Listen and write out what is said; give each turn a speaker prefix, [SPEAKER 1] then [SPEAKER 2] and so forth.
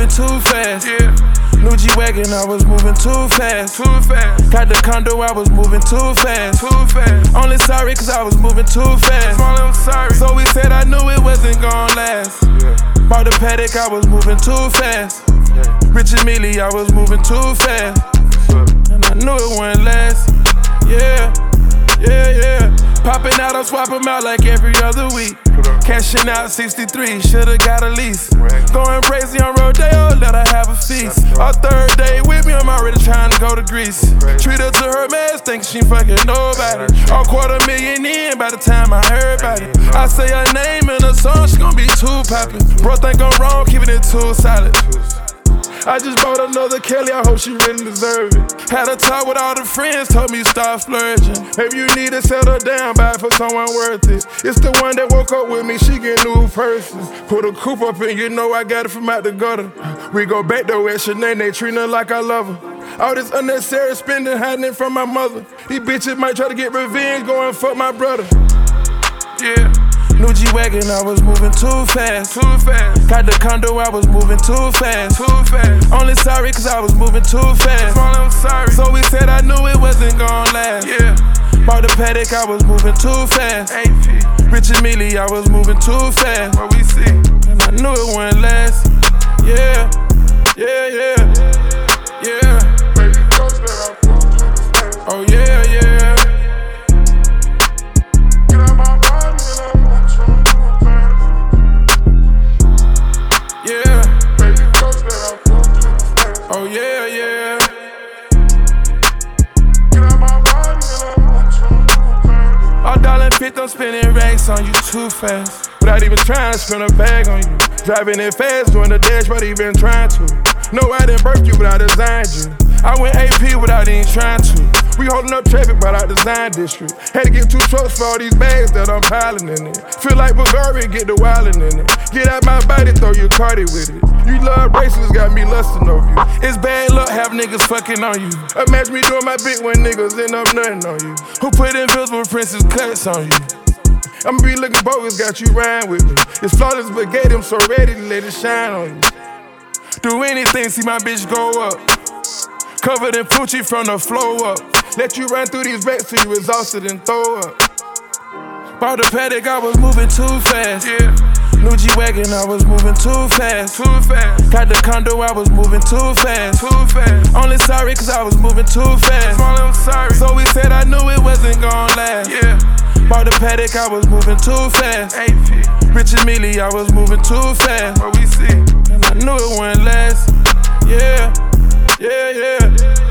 [SPEAKER 1] moving too fast.
[SPEAKER 2] Yeah.
[SPEAKER 1] New G Wagon, I was moving too fast.
[SPEAKER 2] Too fast.
[SPEAKER 1] Got the condo, I was moving too fast.
[SPEAKER 2] Too fast.
[SPEAKER 1] Only sorry, cause I was moving too fast.
[SPEAKER 2] Small, I'm sorry.
[SPEAKER 1] So we said I knew it wasn't gonna last.
[SPEAKER 2] Yeah.
[SPEAKER 1] Bought the Patek, I was moving too fast. Richard Mille, I was moving too fast. And I knew it wouldn't last. Yeah, yeah, yeah. Popping out, I swap 'em out like every other week. Cashing out 63, shoulda got a lease. Going crazy on Rodeo, oh, let her have a feast. Our third day with me, I'm already trying to go to Greece. Treat her to her mess, think she fucking nobody. A quarter million in by the time I heard about it. I say her name in a song, she gon' be too poppin'. Bro, think I'm wrong, keeping it too solid. I just bought another Kelly, I hope she really deserve it. Had a talk with all the friends, told me stop splurging. Maybe you need to settle down, buy for someone worth it. It's the one that woke up with me, she get new person. Put a coupe up and you know I got it from out the gutter. We go back though at Shanae, they treat her like I love her. All this unnecessary spending, hiding it from my mother. These bitches might try to get revenge, go and fuck my brother.
[SPEAKER 2] Yeah.
[SPEAKER 1] New G Wagon, I was moving too fast.
[SPEAKER 2] Too fast.
[SPEAKER 1] Got the condo, I was moving too fast.
[SPEAKER 2] Too fast.
[SPEAKER 1] Only sorry, cause I was moving too fast.
[SPEAKER 2] Small, I'm sorry.
[SPEAKER 1] So we said I knew it wasn't gonna last.
[SPEAKER 2] Yeah.
[SPEAKER 1] Bought the Patek, I was moving too fast.
[SPEAKER 2] AP.
[SPEAKER 1] Richard Mille, I was moving too fast.
[SPEAKER 2] What we see.
[SPEAKER 1] And I knew it wouldn't last. Yeah, yeah, yeah, All dollar fit, I'm spending racks on you too fast. Without even trying to spend a bag on you. Driving it fast, doing the dash, but even trying to. No, I didn't birth you, but I designed you. I went AP without even trying to. We holding up traffic, but I design district. Had to get two trucks for all these bags that I'm piling in it. Feel like Bulgari, get the wildin' in it. Get out my body, throw your cardi with it. You love races, got me lusting over you. It's bad luck, have niggas fucking on you. Imagine me doing my bit when niggas end up nothing on you. Who put invisible princess cuts on you? I'ma be looking bogus, got you rhyme with me. It's flawless, but gave them so ready to let it shine on you. Do anything, see my bitch go up. Covered in Poochie from the flow up. Let you run through these racks till you exhausted and throw up. Bought the Patek, I was moving too fast.
[SPEAKER 2] Yeah.
[SPEAKER 1] New G Wagon, I was moving too fast.
[SPEAKER 2] Too fast.
[SPEAKER 1] Got the condo, I was moving too fast.
[SPEAKER 2] Too fast.
[SPEAKER 1] Only sorry, cause I was moving too fast.
[SPEAKER 2] Small, I'm sorry.
[SPEAKER 1] So we said I knew it wasn't gonna last.
[SPEAKER 2] Yeah.
[SPEAKER 1] Bought the Patek, I was moving too fast.
[SPEAKER 2] AP.
[SPEAKER 1] Richard Mille, I was moving too fast.
[SPEAKER 2] What we see yeah, yeah.